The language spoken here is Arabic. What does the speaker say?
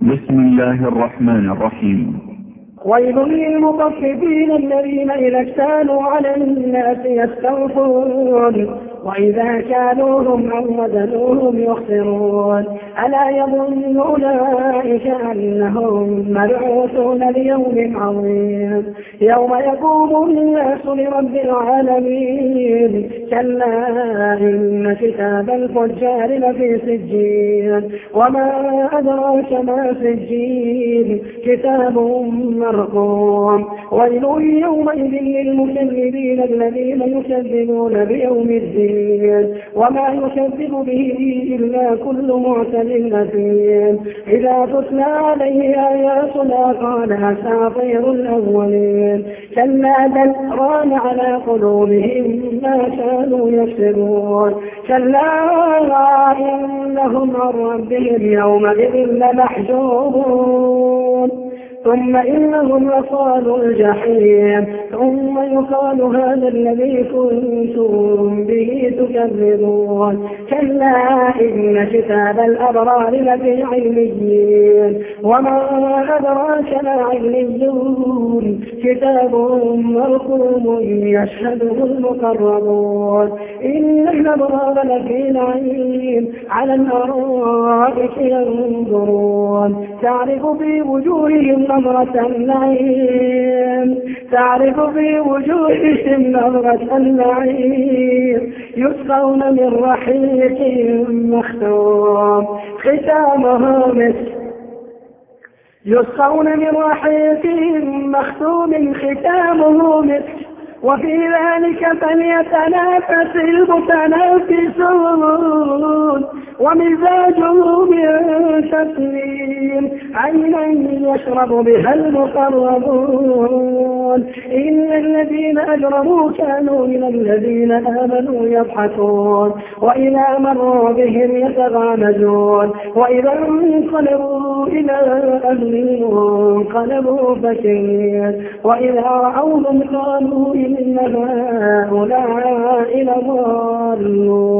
بسم الله الرحمن الرحيم. ويل للمطففين الذين إذا اكتالوا على الناس يستوفون. وإذا كانوهم أو وزنوهم يخسرون ألا يظن أولئك أنهم مبعوثون ليوم عظيم؟ يوم يقوم الناس لرب العالمين كلا إن كتاب الفجار لفي سجين وما أدراك ما سجين؟ كتاب مرقوم ويل يومئذ للمكذبين الذين يكذبون بيوم الدين وما يكذب به إلا كل معتد أثيم إذا تتلى عليه آياتنا قال أساطير الأولين. كلا بل ران على قلوبهم ما كانوا يكسبون. كلا إنهم عن ربهم يومئذ لمحجوبون. ثم إنهم لصالوا الجحيم. ثم يقال هذا الذي كنتم به تكذبون. كلا إن كتاب الأبرار لفي عليين. وما أدراك ما عليون. كتاب مرقوم يشهده المقربون. إن الأبرار لفي نعيم. على الأرائك ينظرون. تعرف في وجوههم نظرة النعيم. تعرف في وجوههم نظرة النعيم. يسقون من رحيق مختوم. ختامه مسك. يسقون من رحيق مختوم. ختامه مسك. وفي ذلك فليتنافس المتنافسون. ومزاجه من تسليم. عينا يشرب بها المقربون. إن الذين أجرموا كانوا من الذين آمنوا يضحكون. وإذا مروا بهم يتغامزون. وإذا انقلبوا إلى أهلهم انقلبوا فكين وإذا رأوهم قالوا إن هؤلاء لضالون.